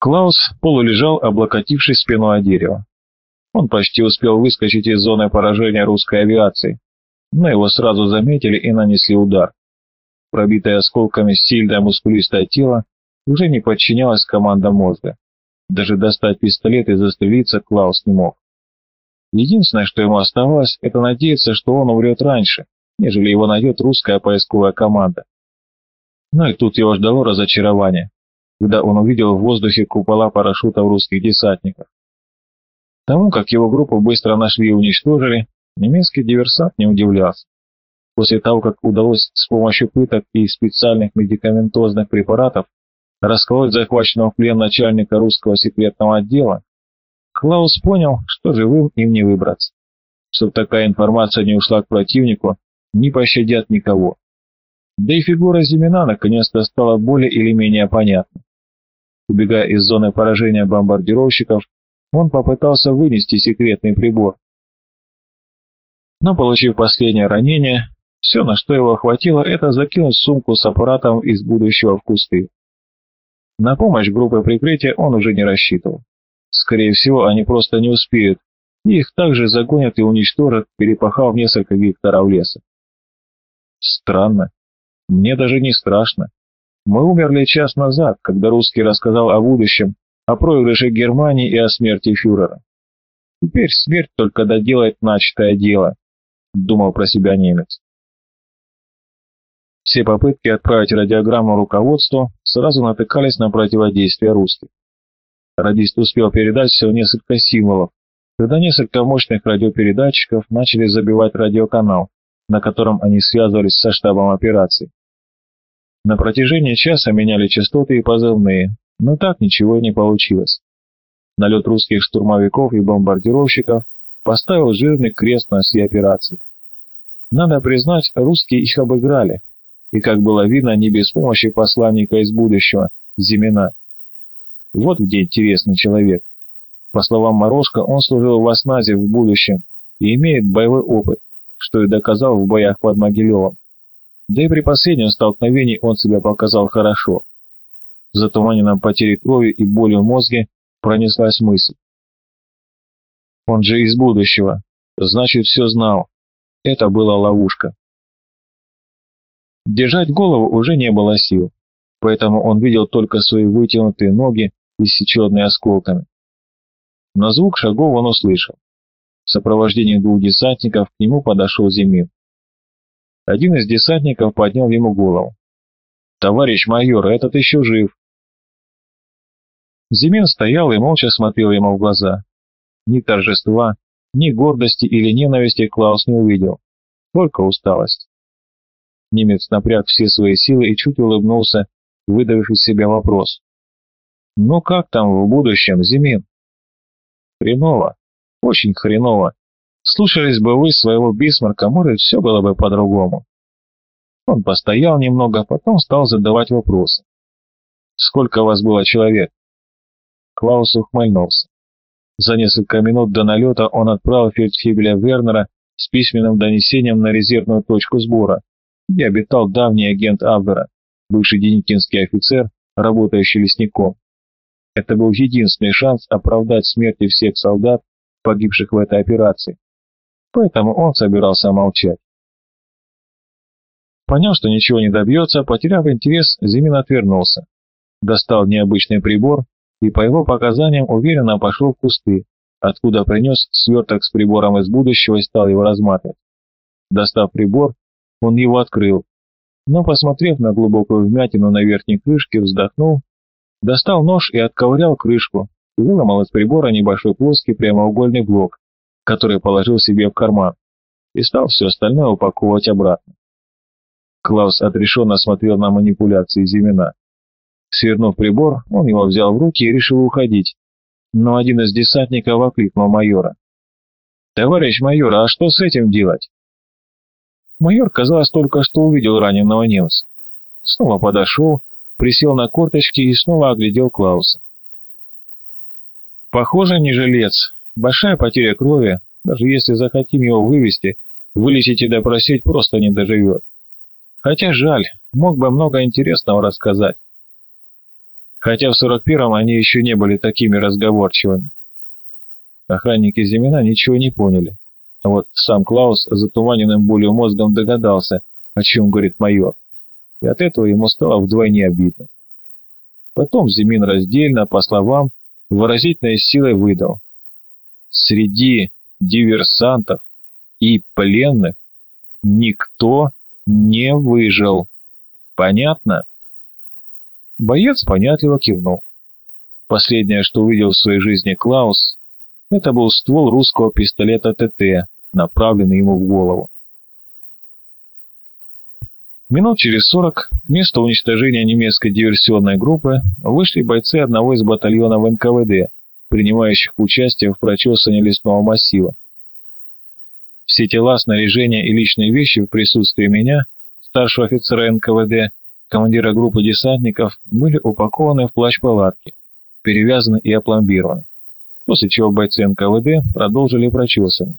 Клаус полулежал, облокотившись спиной о дерево. Он почти успел выскочить из зоны поражения русской авиации, но его сразу заметили и нанесли удар. Пробитое осколками сильное мускулистое тело уже не подчинялось командам мозга. Даже достать пистолет и застрелиться Клаус не мог. Единственное, что ему оставалось, это надеяться, что он умрет раньше, нежели его найдет русская поисковая команда. Но и тут его ждало разочарование, когда он увидел в воздухе купола парашютов русских десантников. Тому, как его группу быстро нашли и уничтожили, немецкий диверсант не удивлялся. После того, как удалось с помощью пыток и специальных медикаментозных препаратов расколоть захваченного в плен начальника русского секретного отдела, Клаус понял, что живым им не выбраться. Чтобы такая информация не ушла к противнику, не пощадят никого. Да и фигура Зимина наконец-то стала более или менее понятна. Убегая из зоны поражения бомбардировщиков, он попытался вынести секретный прибор. Но, получив последнее ранение, все, на что его хватило, это закинуть сумку с аппаратом из будущего в кусты. На помощь группы прикрытия он уже не рассчитывал. Скорее всего, они просто не успеют, их также загонят и уничтожат, перепахав несколько гектаров леса. Странно. Мне даже не страшно. Мы умерли час назад, когда русский рассказал о будущем, о проигрыше Германии и о смерти фюрера. Теперь смерть только доделает начатое дело, думал про себя немец. Все попытки отправить радиограмму руководству сразу натыкались на противодействие русских. Радист успел передать всего несколько символов, когда несколько мощных радиопередатчиков начали забивать радиоканал, на котором они связывались со штабом операции. На протяжении часа меняли частоты и позывные, но так ничего и не получилось. Налет русских штурмовиков и бомбардировщиков поставил жирный крест на всей операции. Надо признать, русские их обыграли, и, как было видно, не без помощи посланника из будущего, Зимина. Вот где интересный человек. По словам Морошка, он служил в Осназе в будущем и имеет боевой опыт, что и доказал в боях под Могилевом. Да и при последнем столкновении он себя показал хорошо. В затуманенном потере крови и боли в мозге пронеслась мысль. Он же из будущего, значит все знал. Это была ловушка. Держать голову уже не было сил, поэтому он видел только свои вытянутые ноги, иссеченные осколками. Но звук шагов он услышал. В сопровождении двух десантников к нему подошел Зимин. Один из десантников поднял ему голову. «Товарищ майор, этот еще жив!» Зимин стоял и молча смотрел ему в глаза. Ни торжества, ни гордости или ненависти Клаус не увидел, только усталость. Немец напряг все свои силы и чуть улыбнулся, выдавив из себя вопрос. «Ну как там в будущем, Зимин?» «Хреново, очень хреново. Слушались бы вы своего Бисмарка, может, все было бы по-другому». Он постоял немного, потом стал задавать вопросы. «Сколько вас было человек?» Клаус ухмыльнулся. За несколько минут до налета он отправил фельдфебеля Вернера с письменным донесением на резервную точку сбора, где обитал давний агент Абвера, бывший деникинский офицер, работающий лесником. Это был единственный шанс оправдать смерти всех солдат, погибших в этой операции. Поэтому он собирался молчать. Поняв, что ничего не добьется, потеряв интерес, Зимин отвернулся. Достал необычный прибор и по его показаниям уверенно пошел в кусты, откуда принес сверток с прибором из будущего и стал его разматывать. Достав прибор, он его открыл, но, посмотрев на глубокую вмятину на верхней крышке, вздохнул, достал нож и отковырял крышку, и выломал из прибора небольшой плоский прямоугольный блок, который положил себе в карман, и стал все остальное упаковывать обратно. Клаус отрешенно смотрел на манипуляции Зимина. Свернув прибор, он его взял в руки и решил уходить. Но один из десантников окликнул майора. «Товарищ майор, а что с этим делать?» Майор, казалось, только что увидел раненого немца. Снова подошел, присел на корточки и снова оглядел Клауса. «Похоже, не жилец. Большая потеря крови. Даже если захотим его вывести, вылечить и допросить просто не доживет. Хотя жаль, мог бы много интересного рассказать. хотя в 41-м они еще не были такими разговорчивыми. Охранники Зимина ничего не поняли, а вот сам Клаус затуманенным болью мозгом догадался, о чем говорит майор, и от этого ему стало вдвойне обидно. Потом Зимин раздельно, по словам, выразительной силой выдал. Среди диверсантов и пленных никто не выжил. Понятно? Боец понятливо кивнул. Последнее, что увидел в своей жизни Клаус, это был ствол русского пистолета ТТ, направленный ему в голову. Минут через сорок к месту уничтожения немецкой диверсионной группы вышли бойцы одного из батальонов НКВД, принимающих участие в прочесывании лесного массива. Все тела, снаряжение и личные вещи в присутствии меня, старшего офицера НКВД, командира группы десантников, были упакованы в плащ-палатки, перевязаны и опломбированы, после чего бойцы НКВД продолжили прочесывание,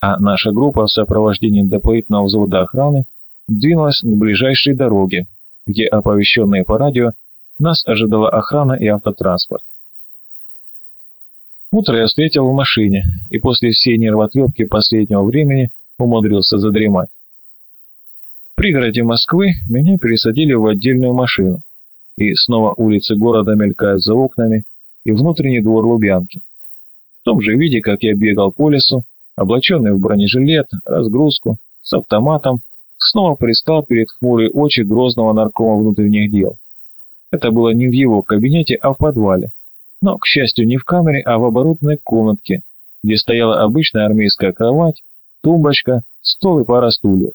а наша группа в сопровождении дополнительного взвода охраны двинулась к ближайшей дороге, где, оповещенные по радио, нас ожидала охрана и автотранспорт. Утро я встретил в машине, и после всей нервотрепки последнего времени умудрился задремать. В пригороде Москвы меня пересадили в отдельную машину, и снова улицы города мелькают за окнами, и внутренний двор Лубянки. В том же виде, как я бегал по лесу, облаченный в бронежилет, разгрузку, с автоматом, снова пристал перед хмурые очи грозного наркома внутренних дел. Это было не в его кабинете, а в подвале, но, к счастью, не в камере, а в оборудованной комнатке, где стояла обычная армейская кровать, тумбочка, стол и пара стульев.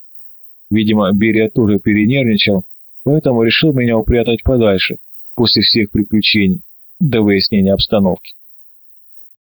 Видимо, Берия тоже перенервничал, поэтому решил меня упрятать подальше, после всех приключений, до выяснения обстановки.